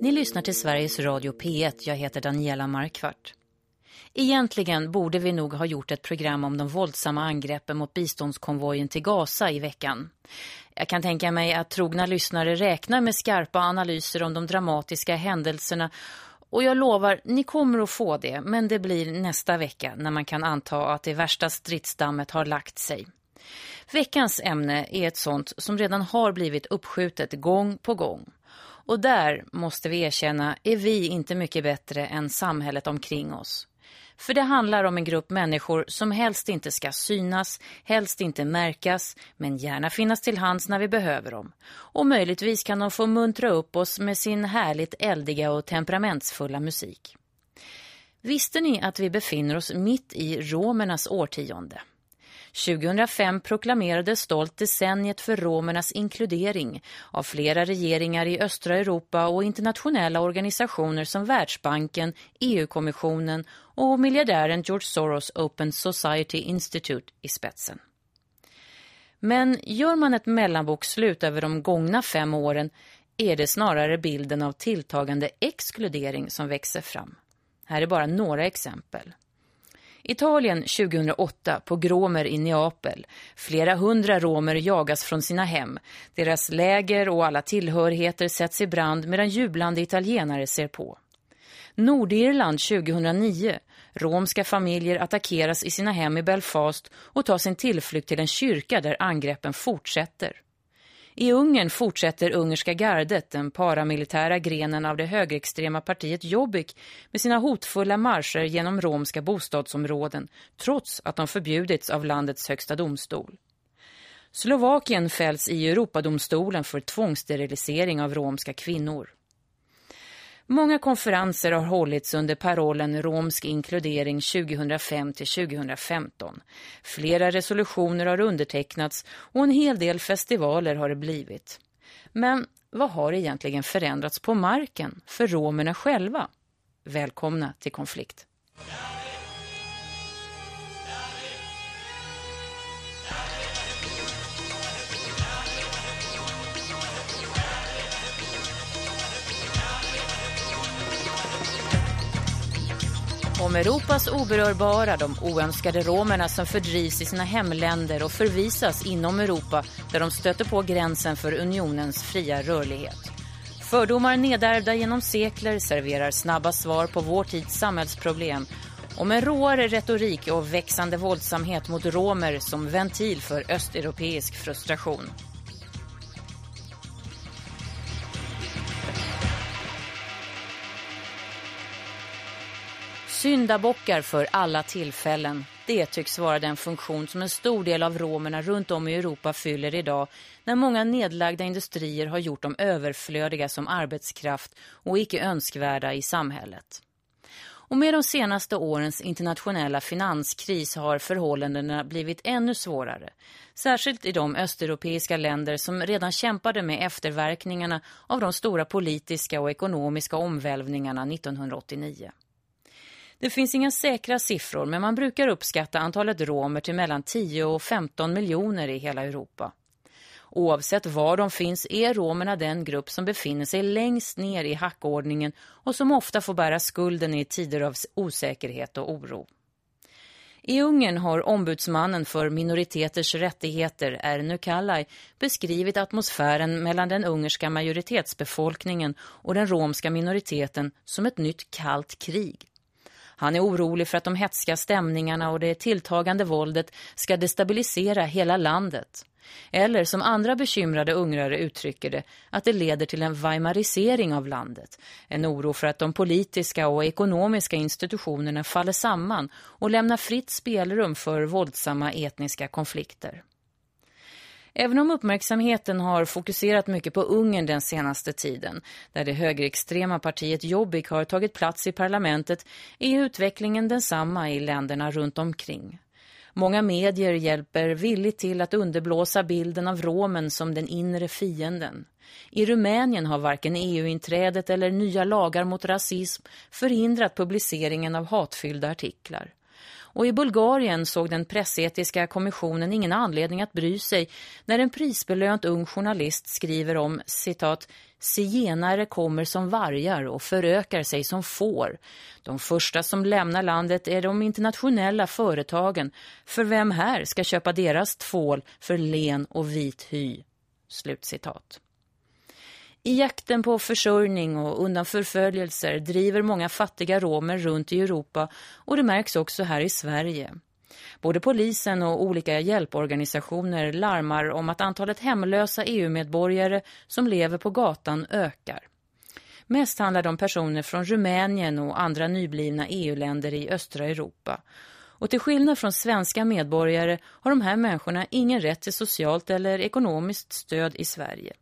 Ni lyssnar till Sveriges Radio P1. Jag heter Daniela Markvart. Egentligen borde vi nog ha gjort ett program om de våldsamma angreppen mot biståndskonvojen till Gaza i veckan. Jag kan tänka mig att trogna lyssnare räknar med skarpa analyser om de dramatiska händelserna och jag lovar, ni kommer att få det, men det blir nästa vecka när man kan anta att det värsta stridsdammet har lagt sig. Veckans ämne är ett sånt som redan har blivit uppskjutet gång på gång. Och där, måste vi erkänna, är vi inte mycket bättre än samhället omkring oss. För det handlar om en grupp människor som helst inte ska synas, helst inte märkas, men gärna finnas till hands när vi behöver dem. Och möjligtvis kan de få muntra upp oss med sin härligt eldiga och temperamentsfulla musik. Visste ni att vi befinner oss mitt i romernas årtionde? 2005 proklamerades stolt decenniet för romernas inkludering av flera regeringar i östra Europa och internationella organisationer som Världsbanken, EU-kommissionen och miljardären George Soros Open Society Institute i spetsen. Men gör man ett mellanbokslut över de gångna fem åren är det snarare bilden av tilltagande exkludering som växer fram. Här är bara några exempel. Italien 2008 på Gromer i Neapel. Flera hundra romer jagas från sina hem. Deras läger och alla tillhörigheter sätts i brand medan jublande italienare ser på. Nordirland 2009. Romska familjer attackeras i sina hem i Belfast och tar sin tillflykt till en kyrka där angreppen fortsätter. I Ungern fortsätter ungerska gardet, den paramilitära grenen av det högerextrema partiet Jobbik, med sina hotfulla marscher genom romska bostadsområden, trots att de förbjudits av landets högsta domstol. Slovakien fälls i Europadomstolen för tvångssterilisering av romska kvinnor. Många konferenser har hållits under parollen Romsk inkludering 2005 till 2015. Flera resolutioner har undertecknats och en hel del festivaler har det blivit. Men vad har egentligen förändrats på marken för romerna själva? Välkomna till konflikt. Om Europas oberörbara, de oönskade romerna som fördrivs i sina hemländer och förvisas inom Europa där de stöter på gränsen för unionens fria rörlighet. Fördomar nedärvda genom sekler serverar snabba svar på vår tids samhällsproblem och med råare retorik och växande våldsamhet mot romer som ventil för östeuropeisk frustration. Syndabockar för alla tillfällen. Det tycks vara den funktion som en stor del av romerna runt om i Europa fyller idag när många nedlagda industrier har gjort dem överflödiga som arbetskraft och icke önskvärda i samhället. Och med de senaste årens internationella finanskris har förhållandena blivit ännu svårare. Särskilt i de östeuropeiska länder som redan kämpade med efterverkningarna av de stora politiska och ekonomiska omvälvningarna 1989. Det finns inga säkra siffror men man brukar uppskatta antalet romer till mellan 10 och 15 miljoner i hela Europa. Oavsett var de finns är romerna den grupp som befinner sig längst ner i hackordningen och som ofta får bära skulden i tider av osäkerhet och oro. I Ungern har ombudsmannen för minoriteters rättigheter, Ernu Kallaj, beskrivit atmosfären mellan den ungerska majoritetsbefolkningen och den romska minoriteten som ett nytt kallt krig. Han är orolig för att de hetska stämningarna och det tilltagande våldet ska destabilisera hela landet. Eller som andra bekymrade ungrare uttrycker det, att det leder till en weimarisering av landet. En oro för att de politiska och ekonomiska institutionerna faller samman och lämnar fritt spelrum för våldsamma etniska konflikter. Även om uppmärksamheten har fokuserat mycket på Ungern den senaste tiden, där det högerextrema partiet Jobbik har tagit plats i parlamentet, är utvecklingen densamma i länderna runt omkring. Många medier hjälper villigt till att underblåsa bilden av romen som den inre fienden. I Rumänien har varken EU-inträdet eller nya lagar mot rasism förhindrat publiceringen av hatfyllda artiklar. Och i Bulgarien såg den pressetiska kommissionen ingen anledning att bry sig när en prisbelönt ung journalist skriver om, citat, Sienare kommer som vargar och förökar sig som får. De första som lämnar landet är de internationella företagen. För vem här ska köpa deras tvål för len och vit hy? Slutcitat. I jakten på försörjning och undan förföljelser driver många fattiga romer runt i Europa och det märks också här i Sverige. Både polisen och olika hjälporganisationer larmar om att antalet hemlösa EU-medborgare som lever på gatan ökar. Mest handlar det om personer från Rumänien och andra nyblivna EU-länder i östra Europa. Och till skillnad från svenska medborgare har de här människorna ingen rätt till socialt eller ekonomiskt stöd i Sverige.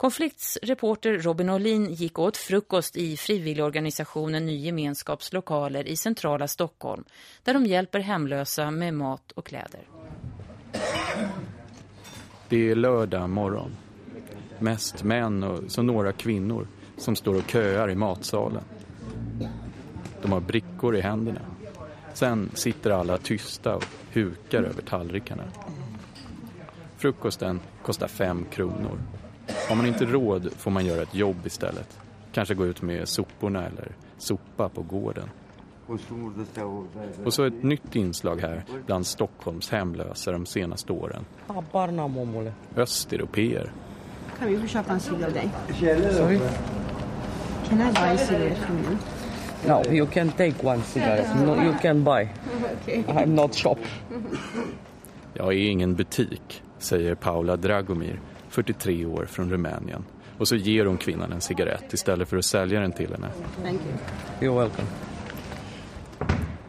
Konfliktsreporter Robin Olin gick åt frukost i frivilligorganisationen Ny gemenskapslokaler i centrala Stockholm där de hjälper hemlösa med mat och kläder. Det är lördag morgon. Mest män och så några kvinnor som står och köar i matsalen. De har brickor i händerna. Sen sitter alla tysta och hukar över tallrikarna. Frukosten kostar fem kronor. Har man inte råd får man göra ett jobb istället. Kanske gå ut med soporna eller sopa på gården. Och så ett nytt inslag här bland Stockholms hemlösa de senaste åren. Östeuropeer. Kan vi köpa en cigg av dig? Sorry? Can I buy a cigarette from you? No, you can take one cigarette. No, you can buy. Okay. I'm not shop. Jag är ingen butik, säger Paula Dragomir 43 år från Rumänien. Och så ger hon kvinnan en cigarett istället för att sälja den till henne. Thank you. You're welcome.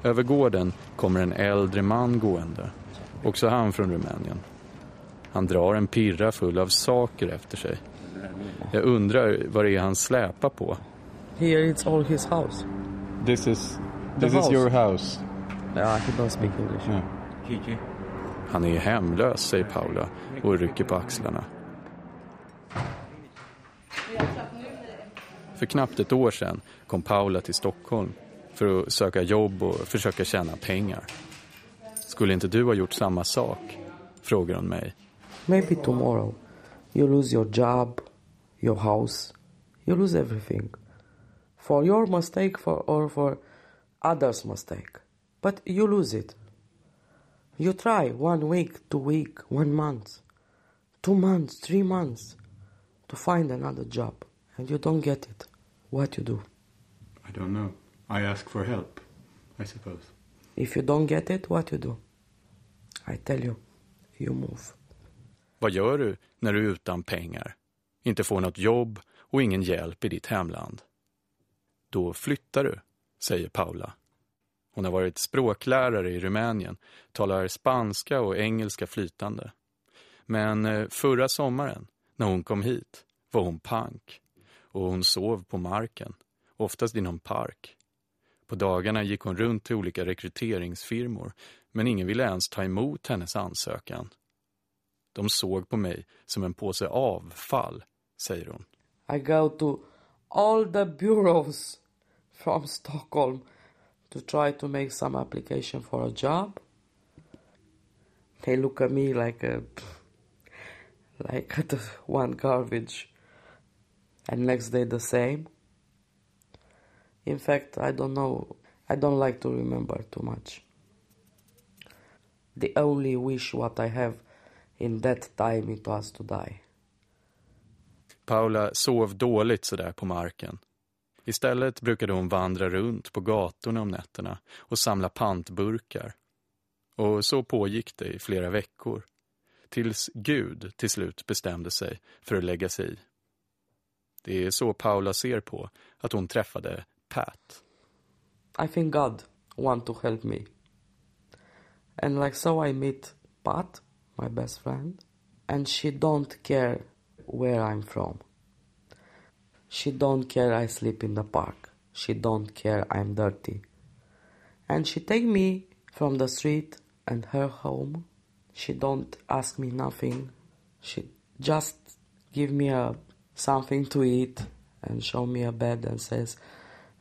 Över gården kommer en äldre man gående. Också han från Rumänien. Han drar en pirra full av saker efter sig. Jag undrar vad det är han släpar på. Here it's all his house. This is, this is your house. Yeah, he don't speak English. Han är hemlös, säger Paula och rycker på axlarna. För knappt ett år sedan kom Paula till Stockholm för att söka jobb och försöka tjäna pengar. Skulle inte du ha gjort samma sak? Frågar hon mig. Maybe tomorrow you lose your job, your house, you lose everything. For your mistake for or for others' mistake. But you lose it. You try one week, two week, one month, two months, three months to find another job and you don't get it. What you do? I don't know. I ask for help, I suppose. If you don't get it, what you do? I tell you, you move. Vad gör du när du är utan pengar? Inte får något jobb och ingen hjälp i ditt hemland? Då flyttar du, säger Paula. Hon har varit språklärare i Rumänien, talar spanska och engelska flytande. Men eh, förra sommaren, när hon kom hit, var hon pank. Och hon sov på marken, oftast i någon park. På dagarna gick hon runt till olika rekryteringsfirmor, men ingen ville ens ta emot hennes ansökan. De såg på mig som en påse avfall, säger hon. I go to all the bureaus from Stockholm to try to make some application for a job. They look at me like a like at one garbage, and next day the same. In fact, I don't know. I don't like to remember too much. The only wish what I have in that time it was to die. Paula sov dåligt sådär på marken. Istället brukade hon vandra runt på gatorna om nätterna och samla pantburkar. Och så pågick det i flera veckor. Tills Gud till slut bestämde sig för att lägga sig i. Det är så Paula ser på att hon träffade Pat. I think God want to help me. And like so I meet Pat, my best friend, and she don't care where I'm from. She don't care I sleep in the park. She don't care I'm dirty. And she take me from the street and her home. She don't ask me nothing. She just give me a something to eat and show me a bed and says,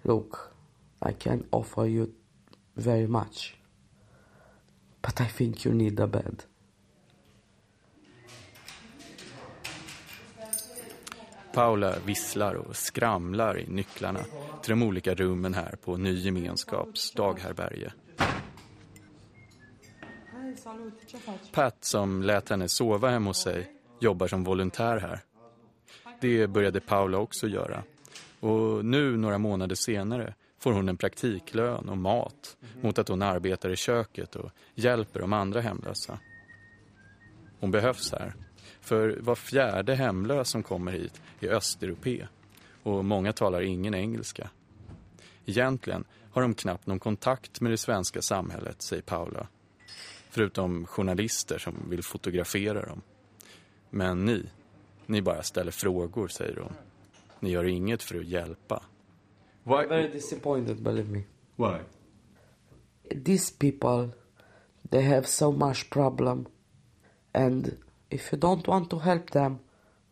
"Look, I can offer you very much. but I think you need a bed. Paula visslar och skramlar i nycklarna till de olika rummen här på Ny gemenskaps daghärberge. Pat, som lät henne sova hemma hos sig, jobbar som volontär här. Det började Paula också göra. Och nu, några månader senare, får hon en praktiklön och mat mot att hon arbetar i köket och hjälper de andra hemlösa. Hon behövs här. För var fjärde hemlös som kommer hit är östeuropé och många talar ingen engelska. Egentligen har de knappt någon kontakt med det svenska samhället, säger Paula. Förutom journalister som vill fotografera dem. Men ni, ni bara ställer frågor, säger hon. Ni gör inget för att hjälpa. Why? I'm very disappointed, believe me. Why? These people, they have so much problem. And if you don't want to help them,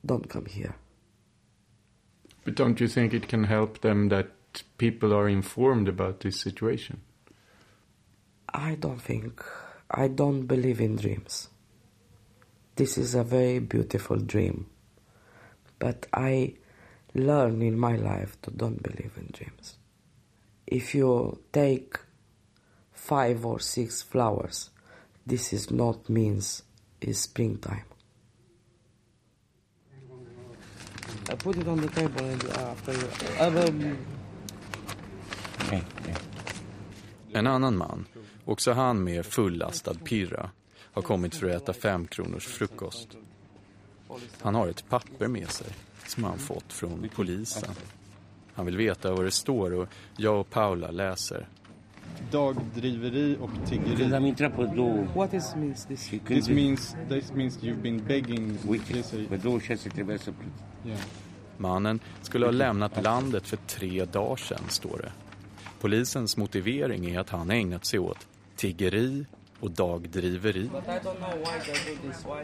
don't come here. But don't you think it can help them that people are informed about this situation? I don't think. I don't believe in dreams. This is a very beautiful dream. But I learn in my life to don't believe in dreams. If you take five or six flowers, this is not means it's springtime. I put it on the table and uh, after you, um, okay. En annan man, också han med fullastad pirra, har kommit för att äta fem kronors frukost. Han har ett papper med sig som han fått från polisen. Han vill veta vad det står och jag och Paula läser. Dagdriveri och tiggeri. What is means this? This means, this means you've been begging. Yeah. Mannen skulle ha lämnat landet för tre dagar sedan, står det. Polisens motivering är att han ägnat sig åt tiggeri och dagdriveri.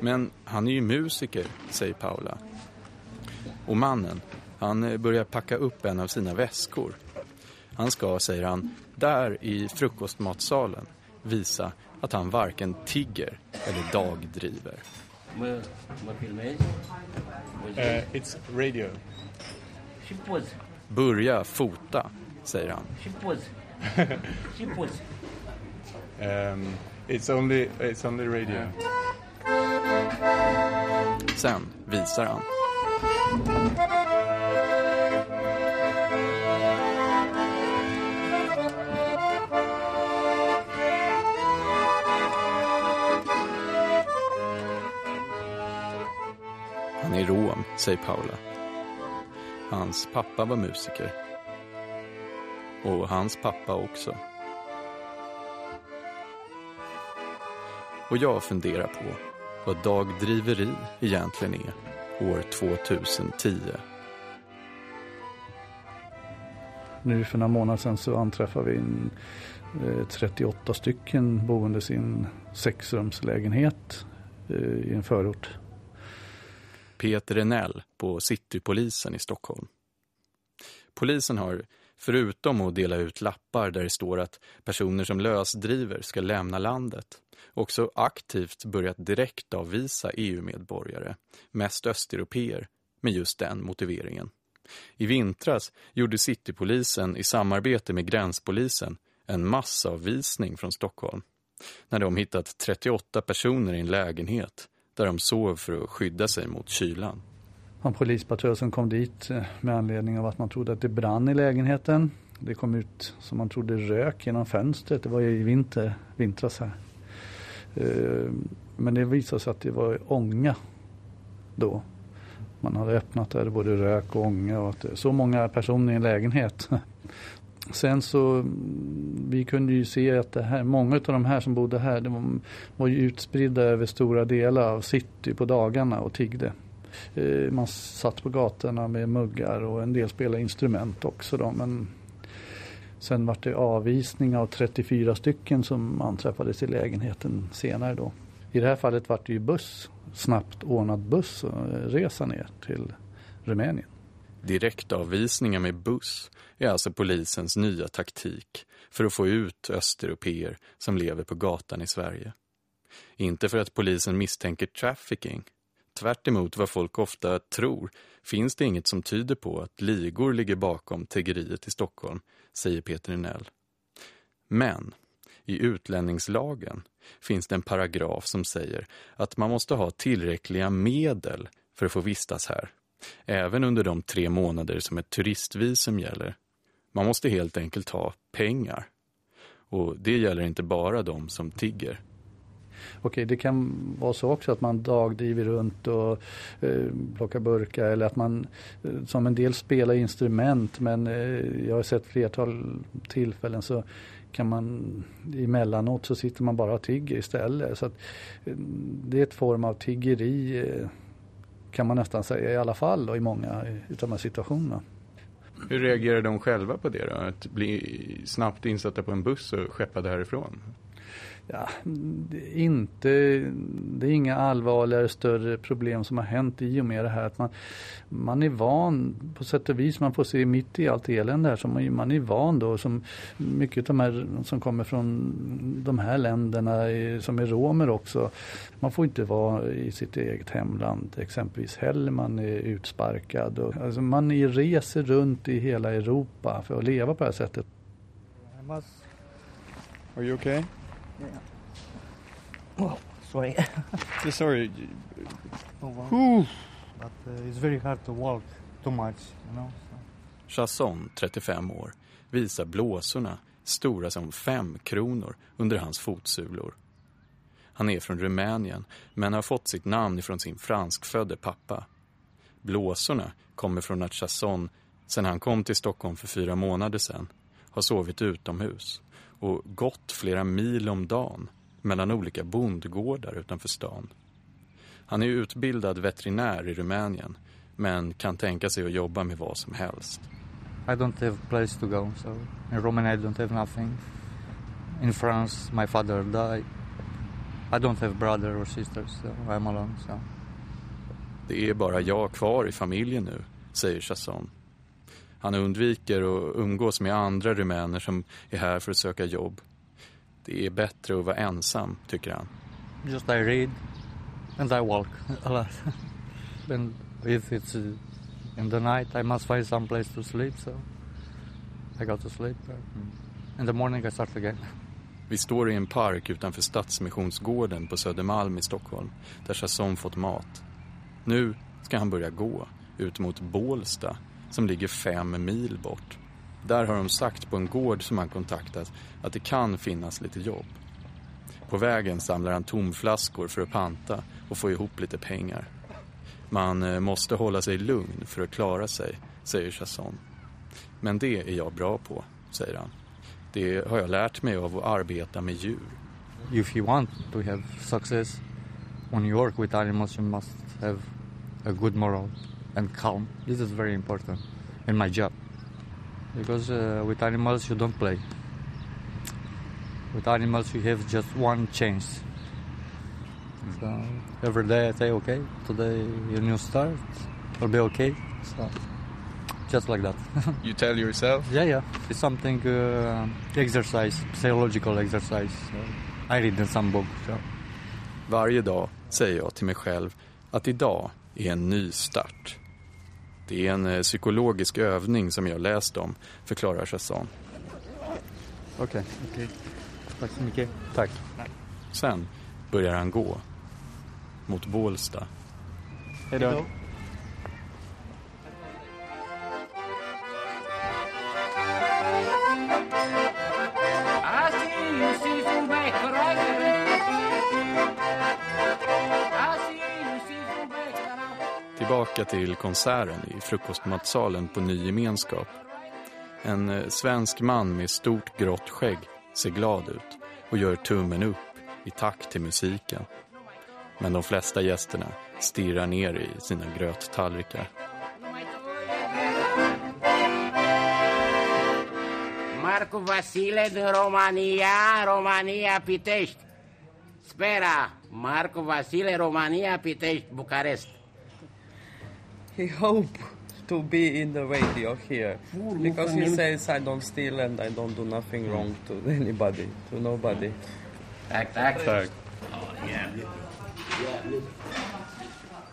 Men han är ju musiker, säger Paula. Och mannen, han börjar packa upp en av sina väskor. Han ska, säger han, där i frukostmatsalen visa att han varken tigger eller dagdriver. Uh, it's radio. Börja fota, säger han. um, it's only, it's only radio. Sen visar han. Han är rom, säger Paula. Hans pappa var musiker. Och hans pappa också. Och jag funderar på vad dagdriveri egentligen är år 2010. Nu för några månader sedan så anträffade vi en, eh, 38 stycken boendes i en sexrumslägenhet eh, i en förort. Peter Enell på Citypolisen i Stockholm. Polisen har, förutom att dela ut lappar där det står att personer som lösdriver ska lämna landet, också aktivt börjat direkt avvisa EU-medborgare, mest östeuropeer, med just den motiveringen. I vintras gjorde Citypolisen i samarbete med gränspolisen en massavvisning från Stockholm när de hittat 38 personer i en lägenhet där de sov för att skydda sig mot kylan. En polispatrull som kom dit eh, med anledning av att man trodde att det brann i lägenheten. Det kom ut som man trodde rök genom fönstret. Det var ju i vinter, vintras här. Eh, men det visade sig att det var ånga då. Man hade öppnat där, både rök och ånga och att så många personer i en lägenhet. Sen så, mm, vi kunde ju se att det här, många av de här som bodde här, de var, ju utspridda över stora delar av city på dagarna och tiggde. Eh, man satt på gatorna med muggar och en del spelade instrument också då, men sen var det avvisning av 34 stycken som anträffades i lägenheten senare då. I det här fallet var det ju buss, snabbt ordnad buss och eh, resa ner till Rumänien. Direktavvisningar med buss är alltså polisens nya taktik för att få ut östeuropeer som lever på gatan i Sverige. Inte för att polisen misstänker trafficking. Tvärt vad folk ofta tror finns det inget som tyder på att ligor ligger bakom tiggeriet i Stockholm, säger Peter Inell. Men i utlänningslagen finns det en paragraf som säger att man måste ha tillräckliga medel för att få vistas här. Även under de tre månader som ett turistvisum gäller. Man måste helt enkelt ha pengar. Och det gäller inte bara de som tigger. Okej, det kan vara så också att man dagdriver runt och eh, plockar burkar eller att man eh, som en del spelar instrument men eh, jag har sett flertal tillfällen så kan man emellanåt så sitter man bara och tigger istället. Så att, eh, det är ett form av tiggeri eh, kan man nästan säga i alla fall då, i många eh, utav de här situationerna. Hur reagerar de själva på det då? Att bli snabbt insatta på en buss och skeppade härifrån? Ja, inte, det är inga allvarligare större problem som har hänt i och med det här. Att man, man är van på sätt och vis, man får se mitt i allt elände här, så man, man är van då som mycket av de här som kommer från de här länderna som är romer också. Man får inte vara i sitt eget hemland exempelvis heller, man är utsparkad. Och, alltså man är, reser runt i hela Europa för att leva på det här sättet. Are you okay? Yeah. Oh, sorry. sorry. Oh, But uh, it's very hard to walk too much, you know. So. Chasson, 35 år, visar blåsorna, stora som fem kronor, under hans fotsulor. Han är från Rumänien, men har fått sitt namn från sin franskfödde pappa. Blåsorna kommer från att Chasson, sedan han kom till Stockholm för fyra månader sedan, har sovit utomhus och gått flera mil om dagen mellan olika bondgårdar utanför stan. Han är utbildad veterinär i Rumänien men kan tänka sig att jobba med vad som helst. I don't have place to go, so in Romania I don't have nothing. In France my father died. I don't have brother or sisters, so I'm alone. So. Det är bara jag kvar i familjen nu, säger Chasson. Han undviker att umgås med andra rumäner som är här för att söka jobb. Det är bättre att vara ensam, tycker han. Just I read and I walk a lot. and if it's uh, in the night I must find some place to sleep, so I go to sleep. In the morning I start again. Vi står i en park utanför Stadsmissionsgården på Södermalm i Stockholm, där Chasson fått mat. Nu ska han börja gå ut mot Bålsta som ligger fem mil bort. Där har de sagt på en gård som han kontaktat att det kan finnas lite jobb. På vägen samlar han tomflaskor för att panta och få ihop lite pengar. Man eh, måste hålla sig lugn för att klara sig, säger Chasson. Men det är jag bra på, säger han. Det har jag lärt mig av att arbeta med djur. If you want to have success when you work with animals you must have a good moral and calm. This is very important in my job because uh, with animals you don't play. With animals you have just one chance. So every day I say, okay, today your new start will be okay. So just like that. you tell yourself? Yeah, yeah. It's something uh, exercise, psychological exercise. I read in some book. So. Varje dag säger jag till mig själv att idag är en ny start. Det är en eh, psykologisk övning som jag läst om, förklarar Chasson. Okej. Okay. okay. Tack så mycket. Tack. Sen börjar han gå mot Bålsta. Hej då. Tillbaka till konserten i frukostmatsalen på Ny gemenskap. En eh, svensk man med stort grått skägg ser glad ut och gör tummen upp i takt till musiken. Men de flesta gästerna stirrar ner i sina gröttallrikar. Marco Vasile din Romania, Romania Pitești. Spera, Marco Vasile, Romania Pitești, Bucarest. I hope to be in the radio here because he says I don't steal and I don't do nothing wrong to anybody, to nobody. Tack, tack. Tack.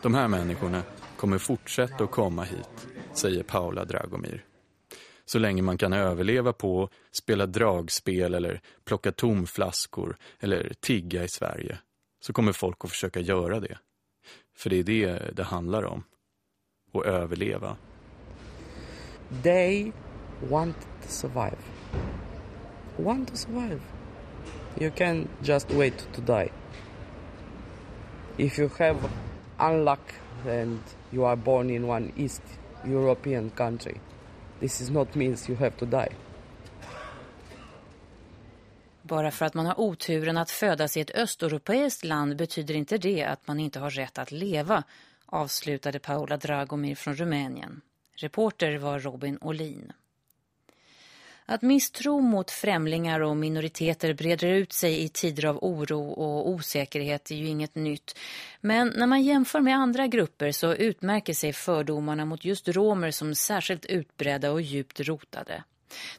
De här människorna kommer fortsätta att komma hit, säger Paula Dragomir. Så länge man kan överleva på spela dragspel eller plocka tomflaskor eller tigga i Sverige så kommer folk att försöka göra det. För det är det det handlar om. Att överleva. They want to survive. Want to survive. You can just wait to die. If you have unluck and you are born in one East European country, this is not means you have to die. Bara för att man har oturen att födas i ett östeuropeiskt land betyder inte det att man inte har rätt att leva, avslutade Paula Dragomir från Rumänien. Reporter var Robin Olin. Att misstro mot främlingar och minoriteter breder ut sig i tider av oro och osäkerhet är ju inget nytt. Men när man jämför med andra grupper så utmärker sig fördomarna mot just romer som särskilt utbredda och djupt rotade.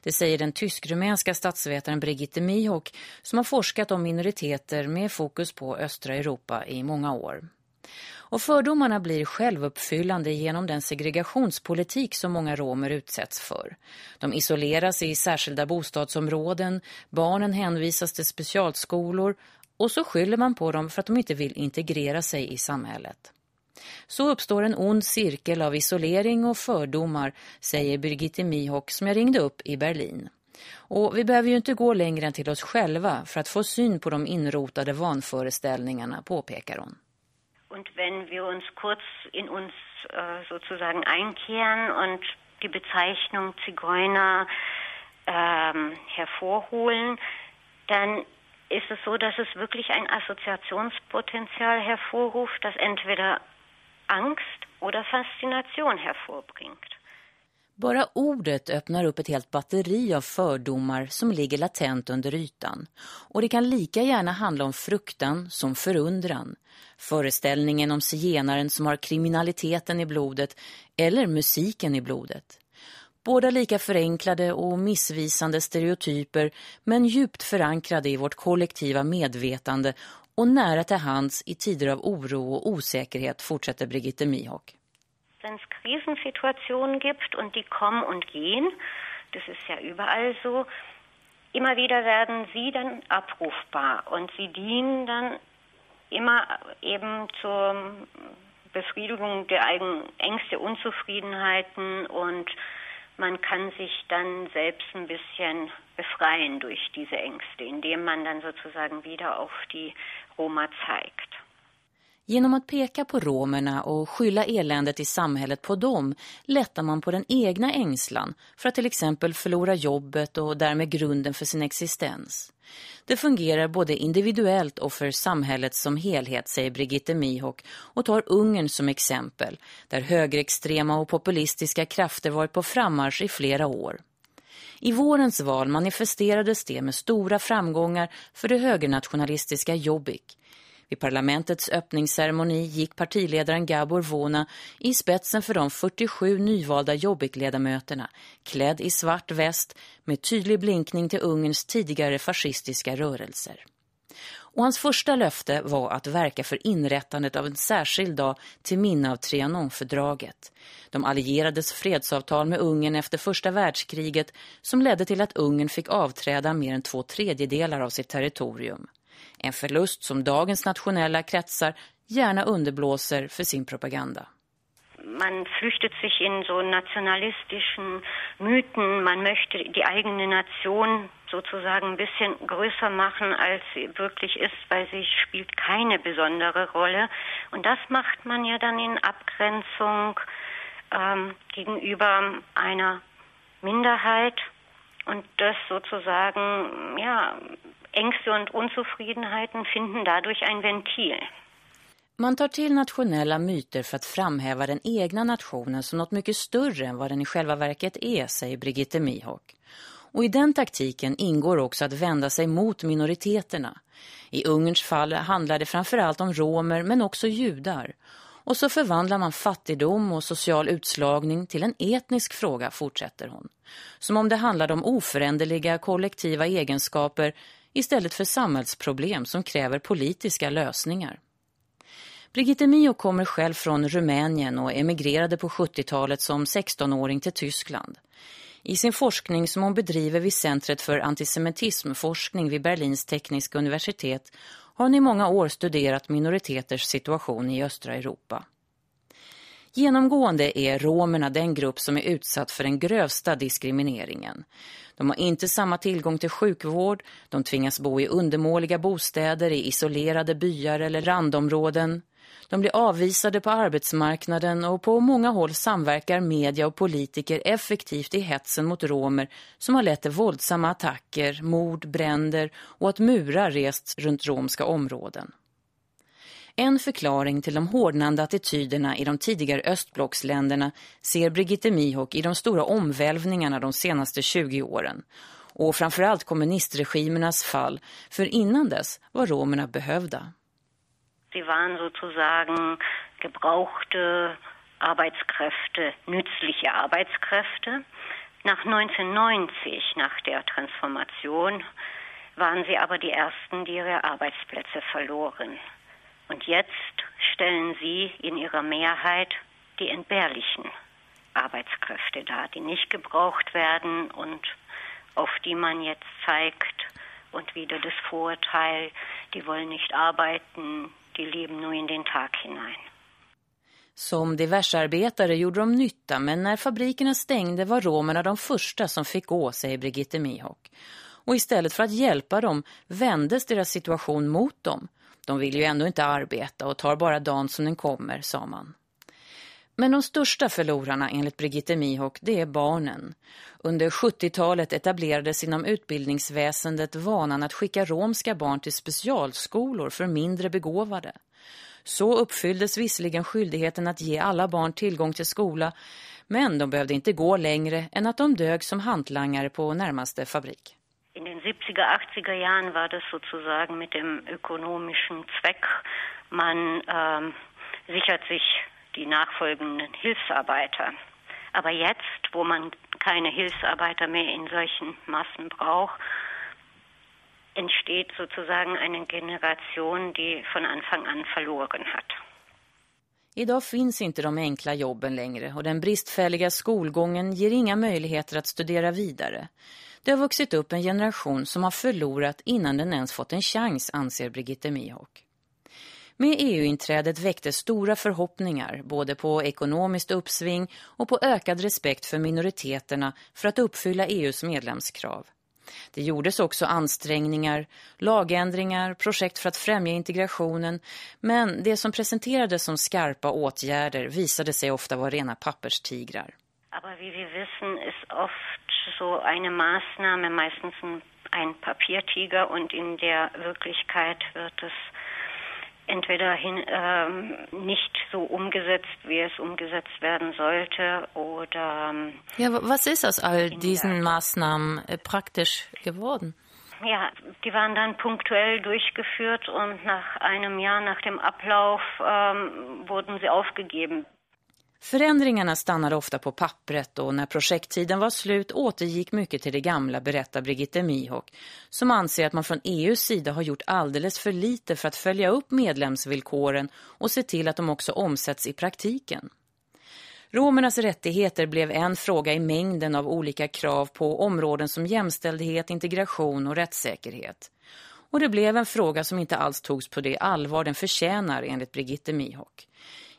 Det säger den tysk-rumänska statsvetaren Brigitte Mihok som har forskat om minoriteter med fokus på östra Europa i många år. Och fördomarna blir självuppfyllande genom den segregationspolitik som många romer utsätts för. De isoleras i särskilda bostadsområden, barnen hänvisas till specialskolor och så skyller man på dem för att de inte vill integrera sig i samhället. Så uppstår en ond cirkel av isolering och fördomar, säger Birgitte Mihok som jag ringde upp i Berlin. Och vi behöver ju inte gå längre än till oss själva för att få syn på de inrotade vanföreställningarna, påpekar hon. Und wenn wir uns kurz in uns äh, sozusagen einkehren und die Bezeichnung Zigeuner ähm, hervorholen, dann ist es so, dass es wirklich ein Assoziationspotenzial hervorruft, das entweder Angst oder Faszination hervorbringt. Bara ordet öppnar upp ett helt batteri av fördomar som ligger latent under ytan. Och det kan lika gärna handla om fruktan som förundran. Föreställningen om zigenaren som har kriminaliteten i blodet eller musiken i blodet. Båda lika förenklade och missvisande stereotyper men djupt förankrade i vårt kollektiva medvetande och nära till hands i tider av oro och osäkerhet, fortsätter Brigitte Mihok. Wenn es Krisensituationen gibt und die kommen und gehen, das ist ja überall so, immer wieder werden sie dann abrufbar und sie dienen dann immer eben zur Befriedigung der eigenen Ängste, Unzufriedenheiten und man kann sich dann selbst ein bisschen befreien durch diese Ängste, indem man dann sozusagen wieder auf die Roma zeigt. Genom att peka på romerna och skylla eländet i samhället på dem lättar man på den egna ängslan för att till exempel förlora jobbet och därmed grunden för sin existens. Det fungerar både individuellt och för samhället som helhet, säger Brigitte Mihok och tar Ungern som exempel, där högerextrema och populistiska krafter varit på frammarsch i flera år. I vårens val manifesterades det med stora framgångar för det högernationalistiska Jobbik. Vid parlamentets öppningsceremoni gick partiledaren Gabor Vona i spetsen för de 47 nyvalda Jobbikledamöterna klädd i svart väst med tydlig blinkning till Ungerns tidigare fascistiska rörelser. Och hans första löfte var att verka för inrättandet av en särskild dag till minne av Trianonfördraget. De allierades fredsavtal med Ungern efter första världskriget som ledde till att Ungern fick avträda mer än två tredjedelar av sitt territorium. En förlust som dagens nationella kretsar gärna underblåser för sin propaganda. Man flüchtet sich in so nationalistischen Mythen. Man möchte die eigene Nation sozusagen ein bisschen größer machen, als sie wirklich ist, weil sie spielt keine besondere Rolle. Und das macht man ja dann in Abgrenzung ähm, gegenüber einer Minderheit und das sozusagen, ja, Ängste und Unzufriedenheiten finden dadurch ein Ventil. Man tar till nationella myter för att framhäva den egna nationen som något mycket större än vad den i själva verket är, säger Brigitte Mihok. Och i den taktiken ingår också att vända sig mot minoriteterna. I Ungerns fall handlar det framförallt om romer men också judar. Och så förvandlar man fattigdom och social utslagning till en etnisk fråga, fortsätter hon. Som om det handlade om oföränderliga kollektiva egenskaper istället för samhällsproblem som kräver politiska lösningar. Brigitte Mio kommer själv från Rumänien och emigrerade på 70-talet som 16-åring till Tyskland. I sin forskning som hon bedriver vid Centret för antisemitismforskning vid Berlins tekniska universitet har hon i många år studerat minoriteters situation i östra Europa. Genomgående är romerna den grupp som är utsatt för den grövsta diskrimineringen. De har inte samma tillgång till sjukvård, de tvingas bo i undermåliga bostäder i isolerade byar eller randområden. De blir avvisade på arbetsmarknaden och på många håll samverkar media och politiker effektivt i hetsen mot romer som har lett till våldsamma attacker, mord, bränder och att murar rests runt romska områden. En förklaring till de hårdnande attityderna i de tidigare östblocksländerna ser Brigitte Mihok i de stora omvälvningarna de senaste 20 åren. Och framförallt kommunistregimernas fall, för innan dess var romerna behövda. Sie waren sozusagen gebrauchte Arbeitskräfte, nützliche Arbeitskräfte. Nach 1990, nach der Transformation, waren sie aber die Ersten, die ihre Arbeitsplätze verloren. Und jetzt stellen sie in ihrer Mehrheit die entbehrlichen Arbeitskräfte dar, die nicht gebraucht werden und auf die man jetzt zeigt und wieder das Vorurteil, die wollen nicht arbeiten, de lever nog in den tag hinein. Som diversarbetare gjorde de nytta men när fabrikerna stängde var romerna de första som fick gå, säger Brigitte Mihok. Och istället för att hjälpa dem vändes deras situation mot dem. De vill ju ändå inte arbeta och tar bara dagen som den kommer, sa man. Men de största förlorarna enligt Brigitte Mihok det är barnen. Under 70-talet etablerades inom utbildningsväsendet vanan att skicka romska barn till specialskolor för mindre begåvade. Så uppfylldes visserligen skyldigheten att ge alla barn tillgång till skola men de behövde inte gå längre än att de dög som hantlangare på närmaste fabrik. In den 70er, 80er Jahren war das sozusagen mit dem ökonomischen Zweck. Man ähm, sichert sich die nachfolgenden Hilfsarbeiter. Aber jetzt, wo man keine Hilfsarbeiter mehr in solchen Massen braucht, entsteht sozusagen eine generation die von Anfang an verloren hat. Idag finns inte de enkla jobben längre och den bristfälliga skolgången ger inga möjligheter att studera vidare. Det har vuxit upp en generation som har förlorat innan den ens fått en chans, anser Brigitte Mihawk. Med EU-inträdet väcktes stora förhoppningar både på ekonomiskt uppsving och på ökad respekt för minoriteterna för att uppfylla EUs medlemskrav. Det gjordes också ansträngningar, lagändringar, projekt för att främja integrationen men det som presenterades som skarpa åtgärder visade sig ofta vara rena papperstigrar. Aber wie wir wissen ist oft so eine Maßnahme meistens ein Papiertiger und in der Wirklichkeit wird es entweder hin, ähm, nicht so umgesetzt, wie es umgesetzt werden sollte, oder... Ähm, ja, was ist aus all diesen Maßnahmen äh, praktisch geworden? Ja, die waren dann punktuell durchgeführt und nach einem Jahr nach dem Ablauf ähm, wurden sie aufgegeben. Förändringarna stannade ofta på pappret och när projekttiden var slut återgick mycket till det gamla, berättar Brigitte Mihok, som anser att man från EUs sida har gjort alldeles för lite för att följa upp medlemsvillkoren och se till att de också omsätts i praktiken. Romernas rättigheter blev en fråga i mängden av olika krav på områden som jämställdhet, integration och rättssäkerhet. Och det blev en fråga som inte alls togs på det allvar den förtjänar enligt Brigitte Mihok.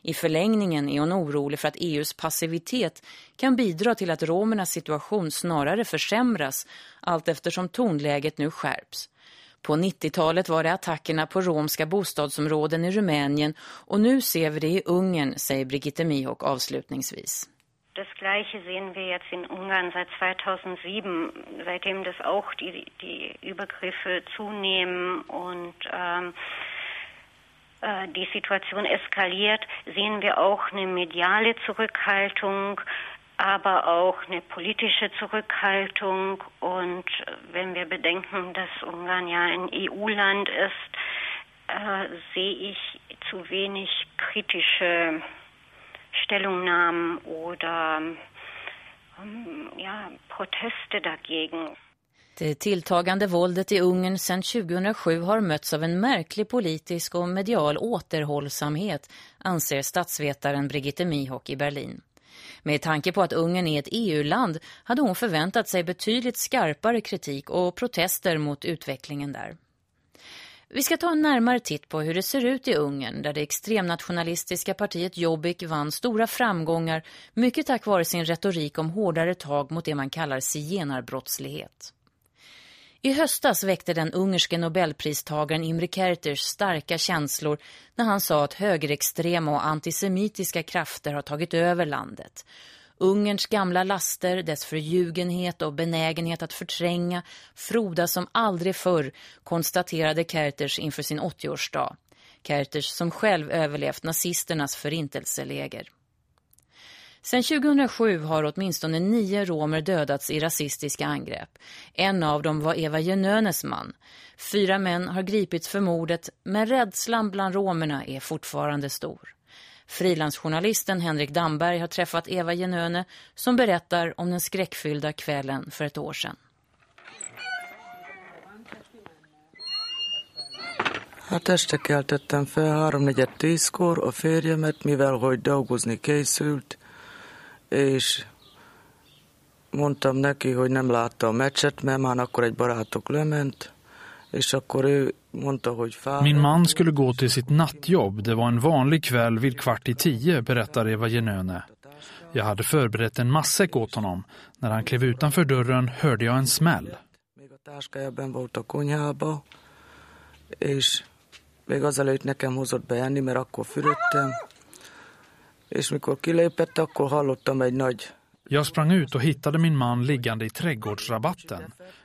I förlängningen är hon orolig för att EUs passivitet kan bidra till att romernas situation snarare försämras allt eftersom tonläget nu skärps. På 90-talet var det attackerna på romska bostadsområden i Rumänien och nu ser vi det i Ungern, säger Brigitte Mihok avslutningsvis. Das Gleiche sehen wir jetzt in Ungarn seit 2007, seitdem das auch die, die Übergriffe zunehmen und ähm, Äh, die Situation eskaliert, sehen wir auch eine mediale Zurückhaltung, aber auch eine politische Zurückhaltung. Und wenn wir bedenken, dass Ungarn ja ein EU-Land ist, äh, sehe ich zu wenig kritische Stellungnahmen oder ähm, ja, protester dagegen. Det eh, tilltagande våldet i Ungern sedan 2007 har mötts av en märklig politisk och medial återhållsamhet, anser statsvetaren Brigitte Mihok i Berlin. Med tanke på att Ungern är ett EU-land hade hon förväntat sig betydligt skarpare kritik och protester mot utvecklingen där. Vi ska ta en närmare titt på hur det ser ut i Ungern där det extremnationalistiska partiet Jobbik vann stora framgångar mycket tack vare sin retorik om hårdare tag mot det man kallar zigenarbrottslighet. I höstas väckte den ungerske nobelpristagaren Imre Kertész starka känslor när han sa att högerextrema och antisemitiska krafter har tagit över landet. Ungerns gamla laster, dess förljugenhet och benägenhet att förtränga frodas som aldrig förr, konstaterade Kertész inför sin 80-årsdag. Kertész som själv överlevt nazisternas förintelseläger. Sedan 2007 har åtminstone nio romer dödats i rasistiska angrepp. En av dem var Eva Genönes man. Fyra män har gripits för mordet, men rädslan bland romerna är fortfarande stor. Frilansjournalisten Henrik Damberg har träffat Eva Genöne som berättar om den skräckfyllda kvällen för ett år sedan. Hát este keltettem fel háromnegyed tízkor a férjemet, mivel hogy dolgozni készült, és mondtam neki, hogy nem látta a meccset, mert már akkor egy barátok lement, és akkor ő mondta, hogy fáradt. Min man skulle gå till sitt nattjobb. Det var en vanlig kväll vid kvart i tio, berättar Eva Genöne. Jag hade förberett en matsäck åt honom. När han klev utanför dörren hörde jag en smäll. Még a táskájában volt a konyhába, és még azelőtt nekem hozott be enni, mert akkor fürödtem. És mikor kilépett, akkor hallottam egy nagy jag sprang ut och hittade min man liggande i trädgårdsrabatten.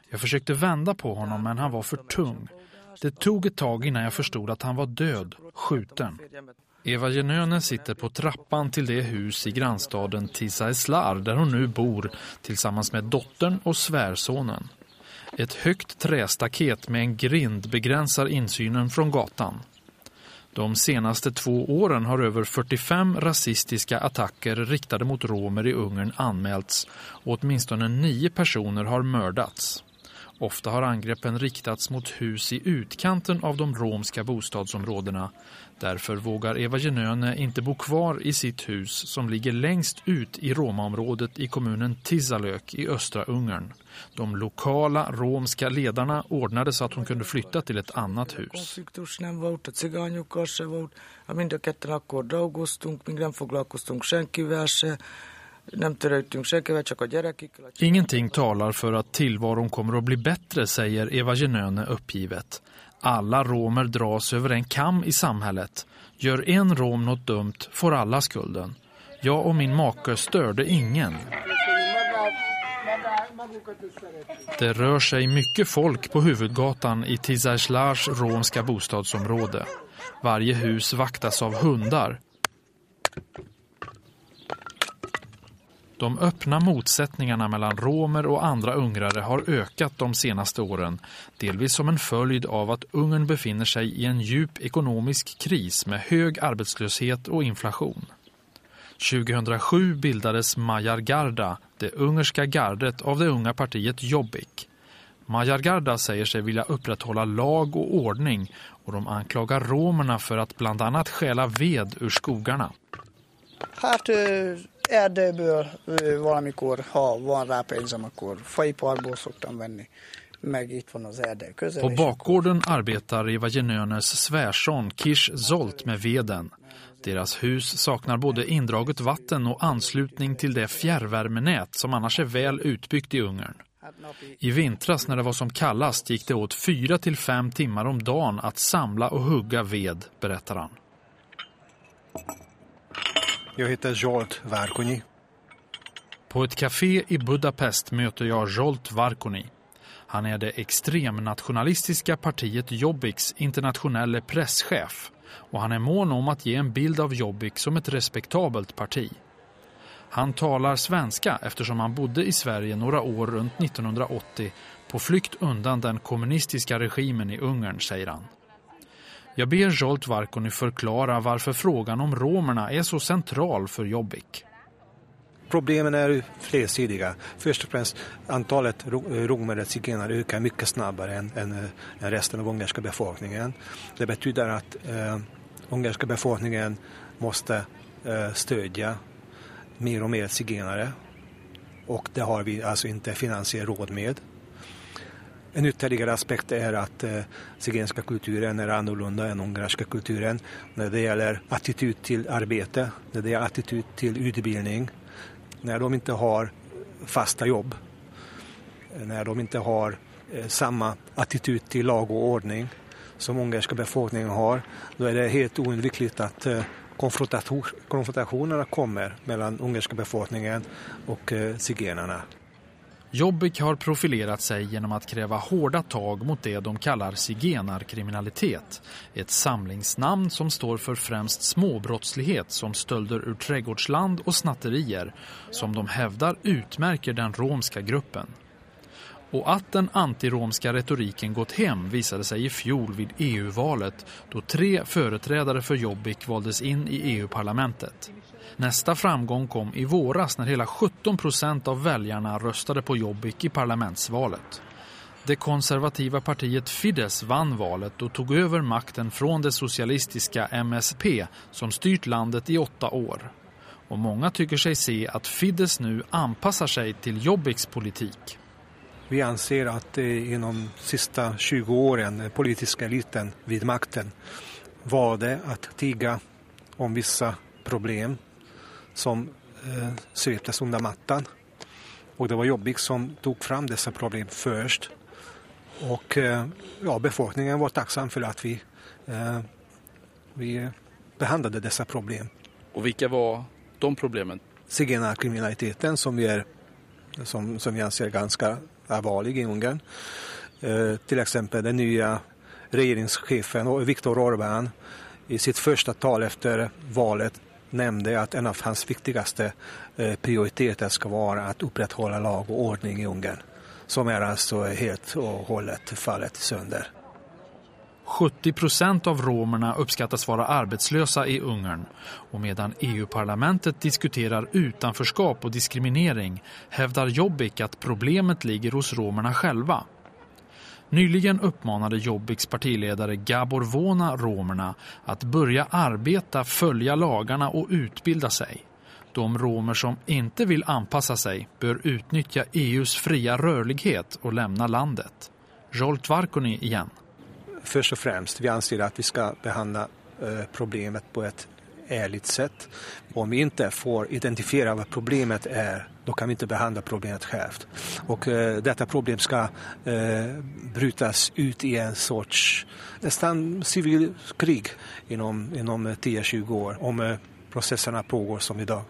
Jag försökte vända på honom men han var för tung. Det tog ett tag innan jag förstod att han var död, skjuten. Eva Genöne sitter på trappan till det hus i grannstaden Tisaislar där hon nu bor tillsammans med dottern och svärsonen. Ett högt trästaket med en grind begränsar insynen från gatan. De senaste två åren har över 45 rasistiska attacker riktade mot romer i Ungern anmälts och åtminstone nio personer har mördats. Ofta har angreppen riktats mot hus i utkanten av de romska bostadsområdena. Därför vågar Eva Genöne inte bo kvar i sitt hus som ligger längst ut i Romaområdet i kommunen Tisalök i östra Ungern. De lokala romska ledarna ordnade så att hon kunde flytta till ett annat hus. Ingenting talar för att tillvaron kommer att bli bättre, säger Eva Genöne uppgivet. Alla romer dras över en kam i samhället. Gör en rom något dumt får alla skulden. Jag och min make störde ingen. Det rör sig mycket folk på huvudgatan i Tizaislars romska bostadsområde. Varje hus vaktas av hundar. De öppna motsättningarna mellan romer och andra ungrare har ökat de senaste åren, delvis som en följd av att Ungern befinner sig i en djup ekonomisk kris med hög arbetslöshet och inflation. 2007 bildades Majargarda, det ungerska gardet av det unga partiet Jobbik. Majargarda säger sig vilja upprätthålla lag och ordning och de anklagar romerna för att bland annat stjäla ved ur skogarna. Här erdőből ö, valamikor, ha van rá pénzem, akkor faiparból szoktam venni. Meg itt van az erdő közel. På bakgården arbetar Eva Genönes svärson Kish Zolt med veden. Deras hus saknar både indraget vatten och anslutning till det fjärrvärmenät som annars är väl utbyggt i Ungern. I vintras när det var som kallast gick det åt fyra till fem timmar om dagen att samla och hugga ved, berättar han. Jag heter Zsolt Varkoni. På ett café i Budapest möter jag Zsolt Varkoni. Han är det extremnationalistiska partiet Jobbiks internationella presschef och han är mån om att ge en bild av Jobbik som ett respektabelt parti. Han talar svenska eftersom han bodde i Sverige några år runt 1980 på flykt undan den kommunistiska regimen i Ungern, säger han. Jag ber Jolt Varkoni förklara varför frågan om romerna är så central för Jobbik. Problemen är flersidiga. Först och främst antalet romer och zigenare ökar mycket snabbare än, än, än resten av ungerska befolkningen. Det betyder att eh, ungerska befolkningen måste eh, stödja mer och mer zigenare och det har vi alltså inte finansierat råd med. En ytterligare aspekt är att eh, zigenska kulturen är annorlunda än ungerska kulturen när det gäller attityd till arbete, när det gäller attityd till utbildning, när de inte har fasta jobb, när de inte har eh, samma attityd till lag och ordning som ungerska befolkningen har, då är det helt oundvikligt att eh, konfrontationerna kommer mellan ungerska befolkningen och eh, zigenarna. Jobbik har profilerat sig genom att kräva hårda tag mot det de kallar zigenarkriminalitet. Ett samlingsnamn som står för främst småbrottslighet som stölder ur trädgårdsland och snatterier som de hävdar utmärker den romska gruppen. Och att den antiromska retoriken gått hem visade sig i fjol vid EU-valet då tre företrädare för Jobbik valdes in i EU-parlamentet. Nästa framgång kom i våras när hela 17 procent av väljarna röstade på Jobbik i parlamentsvalet. Det konservativa partiet Fidesz vann valet och tog över makten från det socialistiska MSP som styrt landet i åtta år. Och många tycker sig se att Fidesz nu anpassar sig till Jobbiks politik. Vi anser att eh, inom de sista 20 åren, den politiska eliten vid makten, var det att tiga om vissa problem som eh, sveptes under mattan. Och det var Jobbik som tog fram dessa problem först. Och eh, ja, befolkningen var tacksam för att vi, eh, vi behandlade dessa problem. Och vilka var de problemen? Zigenarkriminaliteten som vi, är, som, som vi anser ganska allvarlig i Ungern. Eh, till exempel den nya regeringschefen Viktor Orbán i sitt första tal efter valet nämnde att en av hans viktigaste eh, prioriteter ska vara att upprätthålla lag och ordning i Ungern. Som är alltså helt och hållet fallet sönder. 70 procent av romerna uppskattas vara arbetslösa i Ungern och medan EU-parlamentet diskuterar utanförskap och diskriminering hävdar Jobbik att problemet ligger hos romerna själva. Nyligen uppmanade Jobbiks partiledare Gabor Vona romerna att börja arbeta, följa lagarna och utbilda sig. De romer som inte vill anpassa sig bör utnyttja EUs fria rörlighet och lämna landet. Jolt Varkoni igen. Först och främst, vi anser att vi ska behandla eh, problemet på ett ärligt sätt. Om vi inte får identifiera vad problemet är, då kan vi inte behandla problemet självt. Och eh, detta problem ska eh, brytas ut i en sorts nästan civil krig inom, inom 10-20 år om eh, processerna pågår som idag.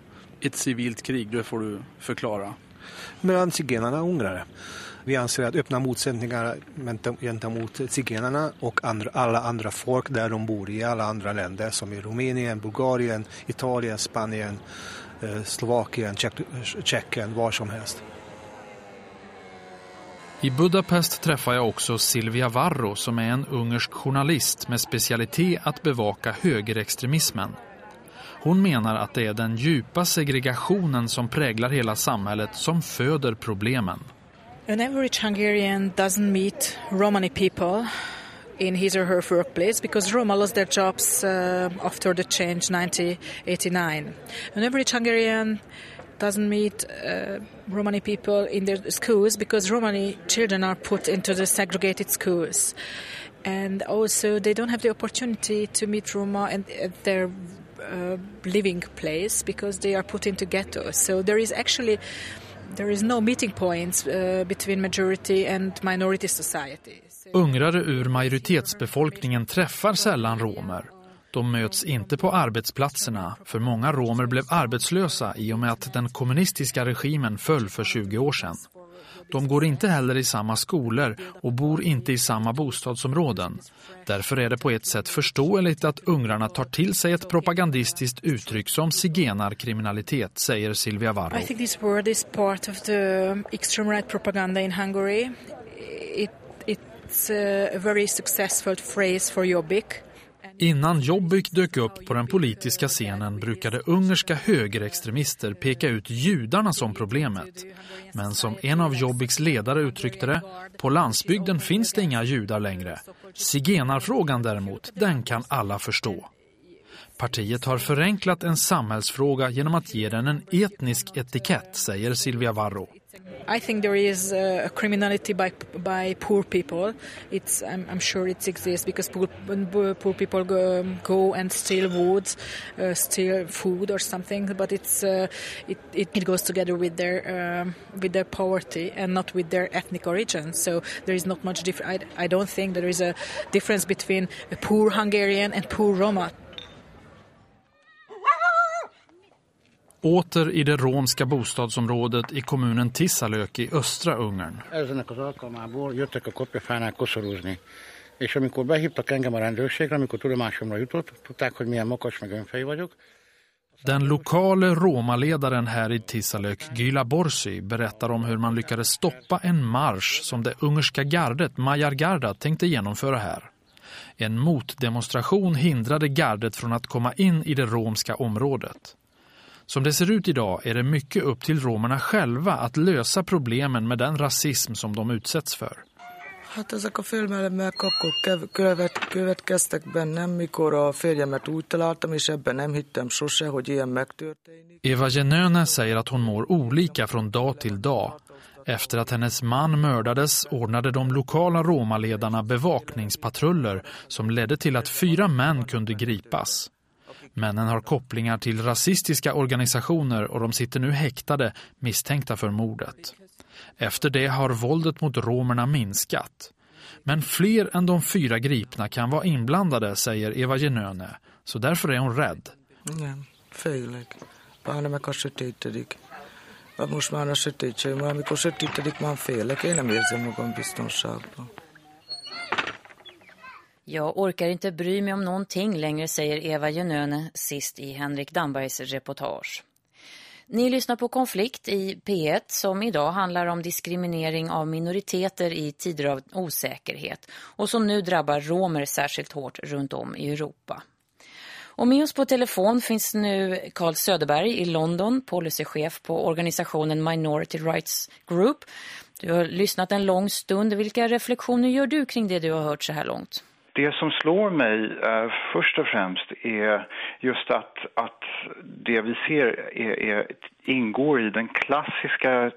Ett civilt krig, det får du förklara. Mellan zigenarna och ungrare. Vi anser att öppna motsättningar gentemot zigenarna och andra, alla andra folk där de bor i alla andra länder som i Rumänien, Bulgarien, Italien, Spanien, eh, Slovakien, Tjeckien, var som helst. I Budapest träffar jag också Silvia Varro som är en ungersk journalist med specialitet att bevaka högerextremismen. Hon menar att det är den djupa segregationen som präglar hela samhället som föder problemen. An average Hungarian doesn't meet Romani people in his or her workplace because Roma lost their jobs uh, after the change 1989. An average Hungarian doesn't meet uh, Romani people in their schools because Romani children are put into the segregated schools. And also they don't have the opportunity to meet Roma at their uh, living place because they are put into ghettos. So there is actually there is no meeting points uh, between majority and minority society. Ungrare ur majoritetsbefolkningen träffar sällan romer. De möts inte på arbetsplatserna för många romer blev arbetslösa i och med att den kommunistiska regimen föll för 20 år sedan. De går inte heller i samma skolor och bor inte i samma bostadsområden. Därför är det på ett sätt förståeligt att ungrarna tar till sig ett propagandistiskt uttryck som zigenarkriminalitet, säger Silvia Varro. I think this word is part of the extreme right propaganda in Hungary. It, it's a very successful phrase for Jobbik. Innan Jobbik dök upp på den politiska scenen brukade ungerska högerextremister peka ut judarna som problemet. Men som en av Jobbiks ledare uttryckte det, på landsbygden finns det inga judar längre. Zigenarfrågan däremot, den kan alla förstå. Partiet har förenklat en samhällsfråga genom att ge den en etnisk etikett, säger Silvia Varro. I think there is a criminality by by poor people. It's I'm, I'm sure it exists because poor, poor people go, go and steal wood, uh, steal food or something. But it's uh, it, it, it goes together with their um, with their poverty and not with their ethnic origin. So there is not much difference. I, I don't think there is a difference between a poor Hungarian and poor Roma. Åter i det romska bostadsområdet i kommunen Tissalök i östra Ungern. Az alkalmából jöttek a kopjafánál koszorúzni. És amikor behívtak engem a rendőrségre, amikor tudomásomra jutott, tudták, hogy milyen makas meg önfej vagyok. Den lokale romaledaren här i Tissalök, Gyla Borsi, berättar om hur man lyckades stoppa en marsch som det ungerska gardet Majargarda tänkte genomföra här. En motdemonstration hindrade gardet från att komma in i det romska området. Som det ser ut idag är det mycket upp till romerna själva att lösa problemen med den rasism som de utsätts för. Hát ezek a félmelemek akkor követ, következtek bennem, mikor a férjemet úgy találtam, és ebben nem hittem sose, hogy ilyen megtörténik. Eva Genöne säger att hon mår olika från dag till dag. Efter att hennes man mördades ordnade de lokala romaledarna bevakningspatruller som ledde till att fyra män kunde gripas. Männen har kopplingar till rasistiska organisationer och de sitter nu häktade misstänkta för mordet. Efter det har våldet mot romerna minskat. Men fler än de fyra gripna kan vara inblandade, säger Eva Genöne. Så därför är hon rädd. Igen, félek. Pláne man a sötétedik. Most már a sötétség, amikor sötétedik, már félek. Én nem någon magam biztonságban. Jag orkar inte bry mig om någonting längre, säger Eva Jönöne sist i Henrik Dambergs reportage. Ni lyssnar på Konflikt i P1 som idag handlar om diskriminering av minoriteter i tider av osäkerhet och som nu drabbar romer särskilt hårt runt om i Europa. Och med oss på telefon finns nu Carl Söderberg i London, policychef på organisationen Minority Rights Group. Du har lyssnat en lång stund. Vilka reflektioner gör du kring det du har hört så här långt? Det som slår mig eh, först och främst är just att, att det vi ser är, är, ingår i den klassiska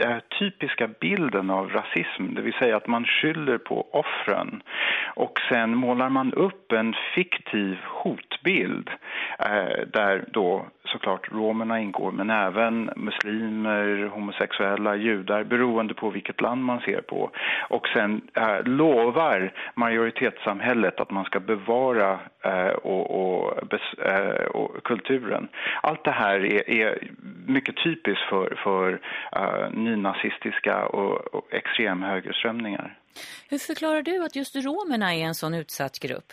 Eh, typiska bilden av rasism, det vill säga att man skyller på offren och sen målar man upp en fiktiv hotbild eh, där då såklart romerna ingår men även muslimer, homosexuella, judar beroende på vilket land man ser på. Och sen eh, lovar majoritetssamhället att man ska bevara eh, och, och, bes, eh, och, kulturen. Allt det här är, är mycket typiskt för, för eh, nynazistiska och, och extremhögerströmningar. Hur förklarar du att just romerna är en sån utsatt grupp?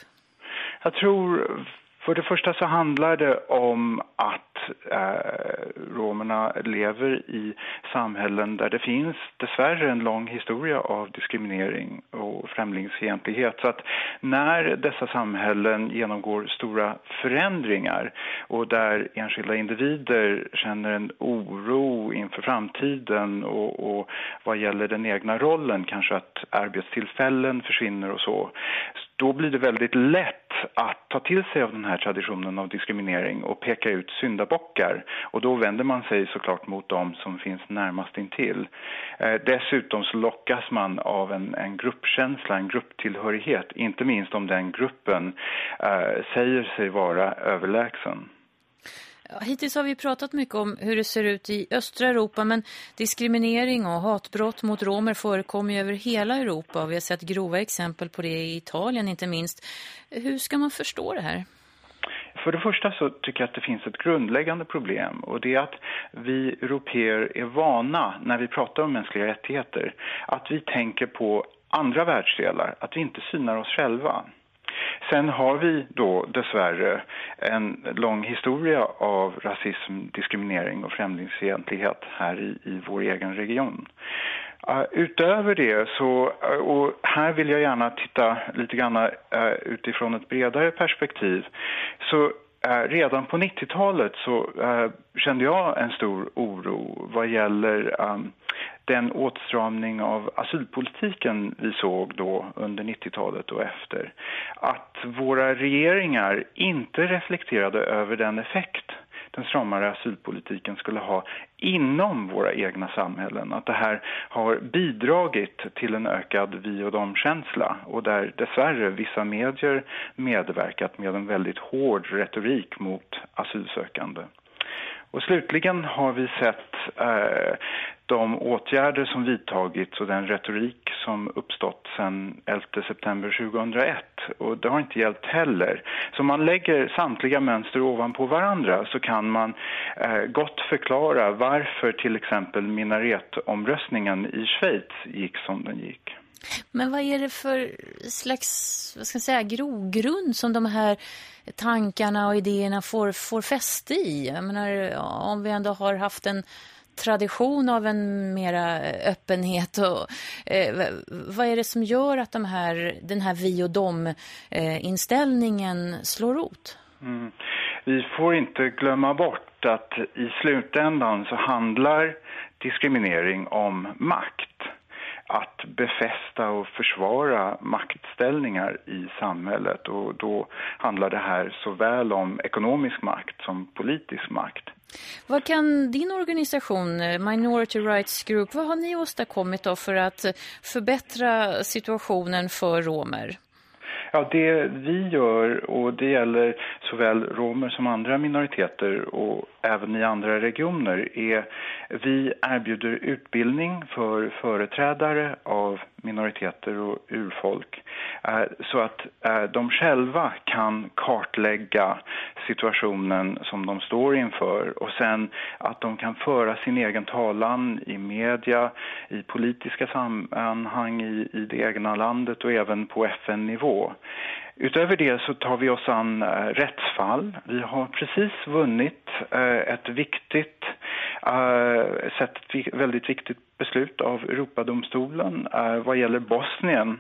Jag tror för det första så handlar det om att eh, romerna lever i samhällen där det finns dessvärre en lång historia av diskriminering och främlingsfientlighet. Så att när dessa samhällen genomgår stora förändringar och där enskilda individer känner en oro inför framtiden och, och vad gäller den egna rollen, kanske att arbetstillfällen försvinner och så, då blir det väldigt lätt att ta till sig av den här traditionen av diskriminering och peka ut syndabockar. Och då vänder man sig såklart mot dem som finns närmast intill. Eh, dessutom så lockas man av en, en gruppkänsla, en grupptillhörighet, inte minst om den gruppen eh, säger sig vara överlägsen. Hittills har vi pratat mycket om hur det ser ut i östra Europa men diskriminering och hatbrott mot romer förekommer ju över hela Europa och vi har sett grova exempel på det i Italien inte minst. Hur ska man förstå det här? För det första så tycker jag att det finns ett grundläggande problem och det är att vi europeer är vana när vi pratar om mänskliga rättigheter att vi tänker på andra världsdelar, att vi inte synar oss själva. Sen har vi då dessvärre en lång historia av rasism, diskriminering och främlingsfientlighet här i, i vår egen region. Uh, utöver det så, uh, och här vill jag gärna titta lite grann uh, utifrån ett bredare perspektiv, så Eh, redan på 90-talet så eh, kände jag en stor oro vad gäller ehm, den åtstramning av asylpolitiken vi såg då under 90-talet och efter. Att våra regeringar inte reflekterade över den effekt den stramare asylpolitiken skulle ha inom våra egna samhällen. Att det här har bidragit till en ökad vi och dom-känsla och där dessvärre vissa medier medverkat med en väldigt hård retorik mot asylsökande. Och slutligen har vi sett eh, de åtgärder som vidtagits och den retorik som uppstått sedan 11 september 2001 och det har inte hjälpt heller. Så om man lägger samtliga mönster ovanpå varandra så kan man eh, gott förklara varför till exempel minaretomröstningen i Schweiz gick som den gick. Men vad är det för slags vad ska jag säga, grogrund som de här tankarna och idéerna får, får fäste i? Jag menar, om vi ändå har haft en tradition av en mera öppenhet och eh, vad är det som gör att de här, den här vi och dom eh, inställningen slår rot? Mm. Vi får inte glömma bort att i slutändan så handlar diskriminering om makt att befästa och försvara maktställningar i samhället och då handlar det här såväl om ekonomisk makt som politisk makt. Vad kan din organisation, Minority Rights Group, vad har ni åstadkommit då för att förbättra situationen för romer? Ja, det vi gör, och det gäller såväl romer som andra minoriteter och även i andra regioner, är vi erbjuder utbildning för företrädare av minoriteter och urfolk eh, så att eh, de själva kan kartlägga situationen som de står inför och sen att de kan föra sin egen talan i media, i politiska sammanhang i, i det egna landet och även på FN-nivå. Utöver det så tar vi oss an eh, rättsfall. Vi har precis vunnit ett viktigt, sett ett väldigt viktigt beslut av Europadomstolen eh, vad gäller Bosnien.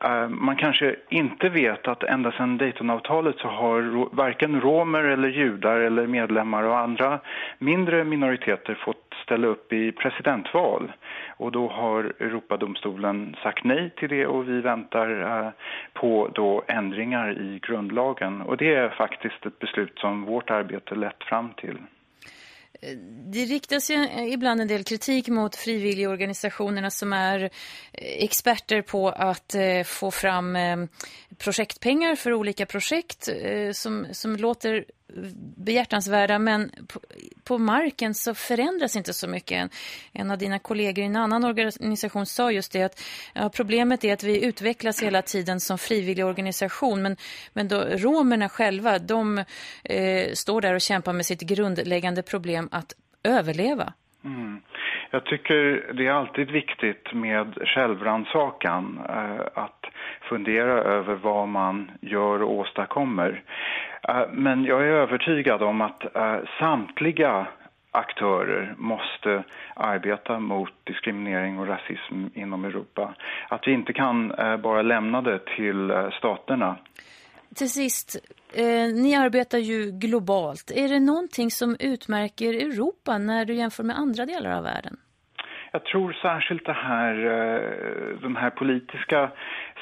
Eh, man kanske inte vet att ända sedan Daytonavtalet så har varken romer eller judar eller medlemmar och andra mindre minoriteter fått ställa upp i presidentval. Och då har Europadomstolen sagt nej till det och vi väntar eh, på då ändringar i grundlagen. Och det är faktiskt ett beslut som vårt arbete lett fram till. Det riktas ju eh, ibland en del kritik mot frivilligorganisationerna som är eh, experter på att eh, få fram projektpengar för olika projekt som, som låter behjärtansvärda men på, på, marken så förändras inte så mycket. En, en av dina kollegor i en annan organisation sa just det att ja, problemet är att vi utvecklas hela tiden som frivillig organisation men, men då romerna själva de eh, står där och kämpar med sitt grundläggande problem att överleva. Mm. Jag tycker det är alltid viktigt med självrannsakan, eh, att fundera över vad man gör och åstadkommer. Eh, men jag är övertygad om att eh, samtliga aktörer måste arbeta mot diskriminering och rasism inom Europa. Att vi inte kan eh, bara lämna det till staterna. Till sist, eh, ni arbetar ju globalt. Är det någonting som utmärker Europa när du jämför med andra delar av världen? Jag tror särskilt det här, den här politiska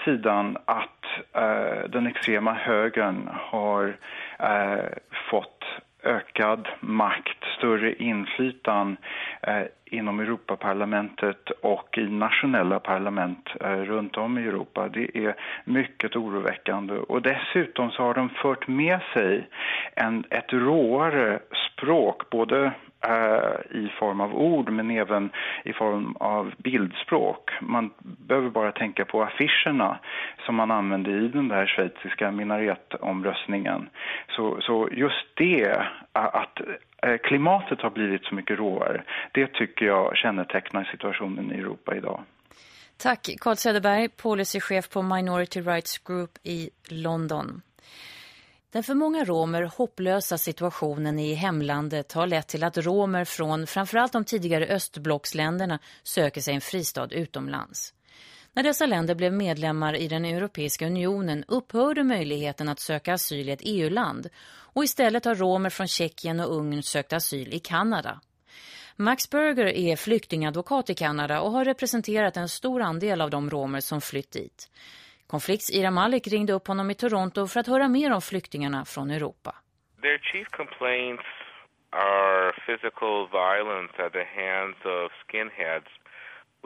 sidan att eh, den extrema högern har eh, fått ökad makt, större inflytande eh, inom Europaparlamentet och i nationella parlament eh, runt om i Europa. Det är mycket oroväckande. Och dessutom så har de fört med sig en, ett råare språk, både eh, i form av ord men även i form av bildspråk. Man behöver bara tänka på affischerna som man använde i den där schweiziska minaretomröstningen. Så, så just det, att Eh, klimatet har blivit så mycket råare, det tycker jag kännetecknar situationen i Europa idag. Tack Carl Söderberg, policychef på Minority Rights Group i London. Den för många romer hopplösa situationen i hemlandet har lett till att romer från framförallt de tidigare östblocksländerna söker sig en fristad utomlands. När dessa länder blev medlemmar i den Europeiska unionen upphörde möjligheten att söka asyl i ett EU-land och istället har romer från Tjeckien och Ungern sökt asyl i Kanada. Max Berger är flyktingadvokat i Kanada och har representerat en stor andel av de romer som flytt dit. Konflikts Ira Malik ringde upp honom i Toronto för att höra mer om flyktingarna från Europa. Their chief complaints are physical violence at the hands of skinheads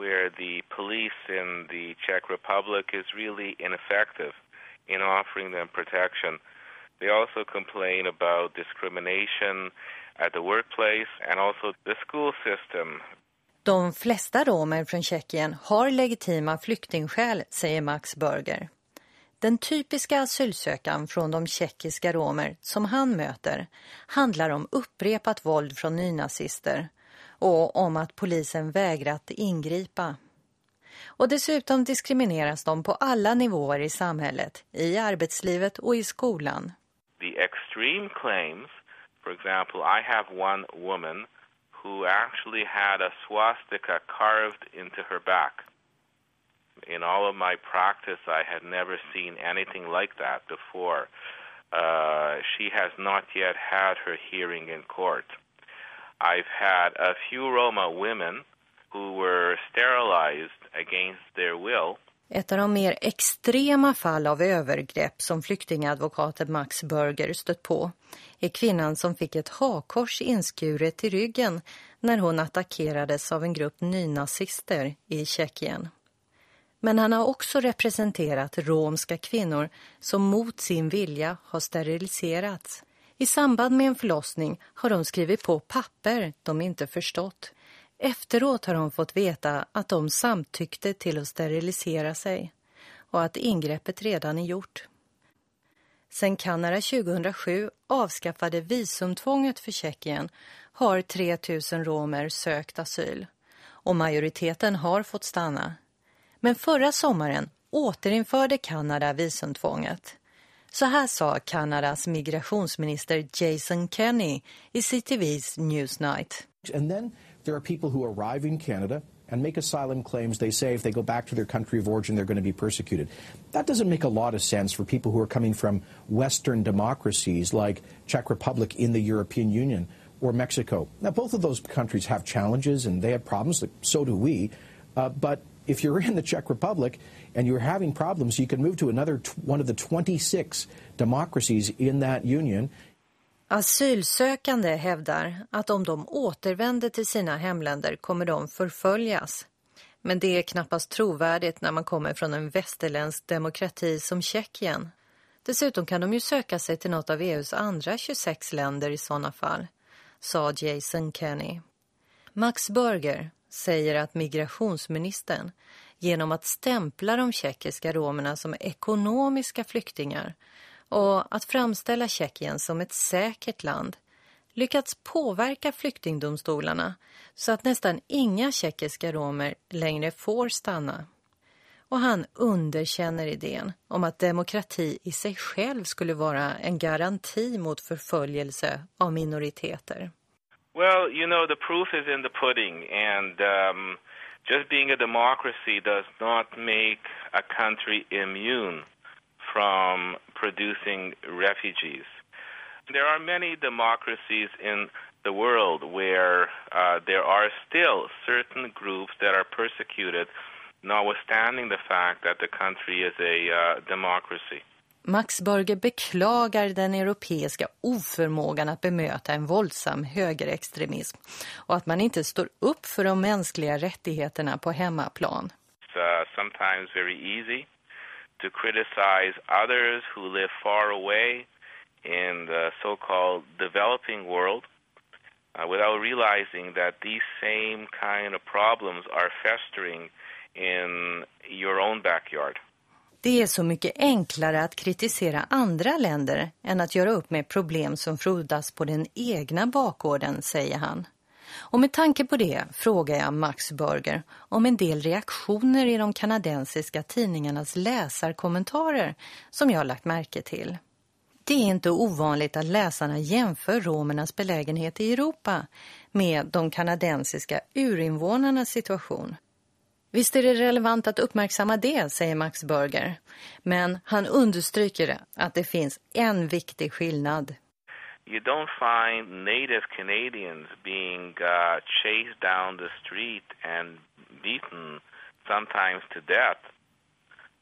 where the police in the Czech Republic is really ineffective in offering them protection. They also complain about discrimination at the workplace and also the school system. De flesta romer från Tjeckien har legitima flyktingskäl, säger Max Berger. Den typiska asylsökan från de tjeckiska romer som han möter handlar om upprepat våld från nynazister och om att polisen vägrat ingripa. Och dessutom diskrimineras de på alla nivåer i samhället, i arbetslivet och i skolan. The extreme claims, for example, I have one woman who actually had a swastika carved into her back. In all of my practice, I had never seen anything like that before. Uh, she has not yet had her hearing in court. I've had a few Roma women who were sterilized against their will. Ett av de mer extrema fall av övergrepp som flyktingadvokaten Max Berger stött på är kvinnan som fick ett hakors inskuret i ryggen när hon attackerades av en grupp nynazister i Tjeckien. Men han har också representerat romska kvinnor som mot sin vilja har steriliserats. I samband med en förlossning har de skrivit på papper de inte förstått. Efteråt har de fått veta att de samtyckte till att sterilisera sig och att ingreppet redan är gjort. Sen Kanada 2007 avskaffade visumtvånget för Tjeckien har 3000 romer sökt asyl och majoriteten har fått stanna. Men förra sommaren återinförde Kanada visumtvånget. Så här sa Kanadas migrationsminister Jason Kenney i CTVs Newsnight. And then there are people who arrive in Canada and make asylum claims. They say if they go back to their country of origin, they're going to be persecuted. That doesn't make a lot of sense for people who are coming from Western democracies like Czech Republic in the European Union or Mexico. Now, both of those countries have challenges and they have problems. So do we. Uh, but if you're in the Czech Republic and you're having problems, you can move to another one of the 26 democracies in that union. Asylsökande hävdar att om de återvänder till sina hemländer kommer de förföljas. Men det är knappast trovärdigt när man kommer från en västerländsk demokrati som Tjeckien. Dessutom kan de ju söka sig till något av EUs andra 26 länder i sådana fall, sa Jason Kenny. Max Berger säger att migrationsministern genom att stämpla de tjeckiska romerna som ekonomiska flyktingar och att framställa Tjeckien som ett säkert land lyckats påverka flyktingdomstolarna så att nästan inga tjeckiska romer längre får stanna. Och han underkänner idén om att demokrati i sig själv skulle vara en garanti mot förföljelse av minoriteter. Well, you know, the proof is in the pudding and um, just being a democracy does not make a country immune from producing refugees. There are many democracies in the world where uh, there are still certain groups that are persecuted, notwithstanding the fact that the country is a uh, democracy. Max Berger beklagar den europeiska oförmågan att bemöta en våldsam högerextremism och att man inte står upp för de mänskliga rättigheterna på hemmaplan. It's uh, sometimes very easy to criticize others who live far away in the so-called developing world uh, without realizing that these same kind of problems are festering in your own backyard. Det är så mycket enklare att kritisera andra länder än att göra upp med problem som frodas på den egna bakgården, säger han. Och med tanke på det frågar jag Max Burger om en del reaktioner i de kanadensiska tidningarnas läsarkommentarer som jag har lagt märke till. Det är inte ovanligt att läsarna jämför romernas belägenhet i Europa med de kanadensiska urinvånarnas situation. Visst är det relevant att uppmärksamma det, säger Max Burger. Men han understryker att det finns en viktig skillnad. You don't find native Canadians being uh, chased down the street and beaten, sometimes to death,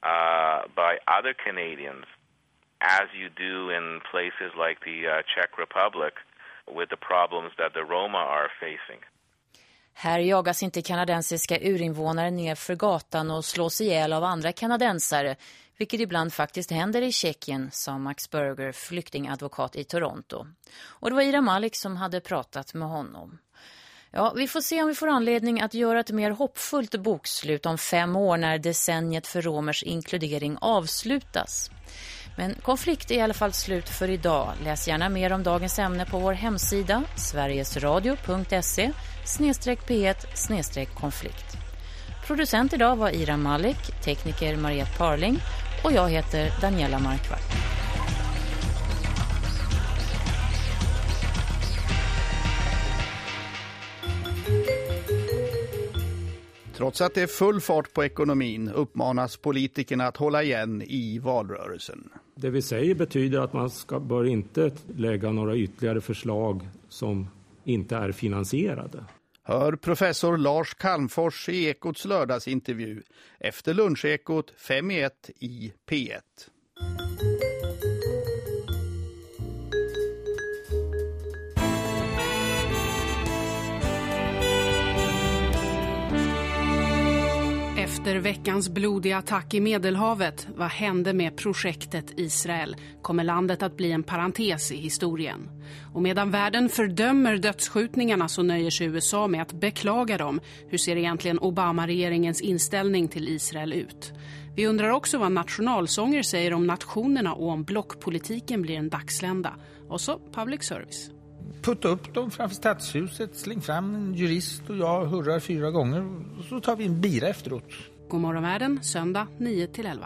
uh, by other Canadians, as you do in places like the uh, Czech Republic with the problems that the Roma are facing. Här jagas inte kanadensiska urinvånare ner för gatan och slås ihjäl av andra kanadensare, vilket ibland faktiskt händer i Tjeckien, sa Max Berger, flyktingadvokat i Toronto. Och det var Ira Malik som hade pratat med honom. Ja, vi får se om vi får anledning att göra ett mer hoppfullt bokslut om fem år när decenniet för romers inkludering avslutas. Men konflikt är i alla fall slut för idag. Läs gärna mer om dagens ämne på vår hemsida sverigesradio.se p1 konflikt. Producent idag var Ira Malik, tekniker Mariette Parling och jag heter Daniela Markvart. Trots att det är full fart på ekonomin uppmanas politikerna att hålla igen i valrörelsen. Det vi säger betyder att man ska, bör inte lägga några ytterligare förslag som inte är finansierade. Hör professor Lars Kalmfors i Ekots lördagsintervju efter lunchekot 5 i 1 i P1. Efter veckans blodiga attack i Medelhavet, vad hände med projektet Israel? Kommer landet att bli en parentes i historien? Och medan världen fördömer dödsskjutningarna så nöjer sig USA med att beklaga dem. Hur ser egentligen Obama-regeringens inställning till Israel ut? Vi undrar också vad nationalsånger säger om nationerna och om blockpolitiken blir en dagslända. Och så public service. Putta upp dem framför stadshuset, släng fram en jurist och jag hurrar fyra gånger och så tar vi en bira efteråt. Godmorgon världen, söndag 9-11.